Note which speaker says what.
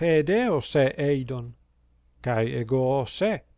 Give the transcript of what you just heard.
Speaker 1: hedeo se eidon, cae ego se.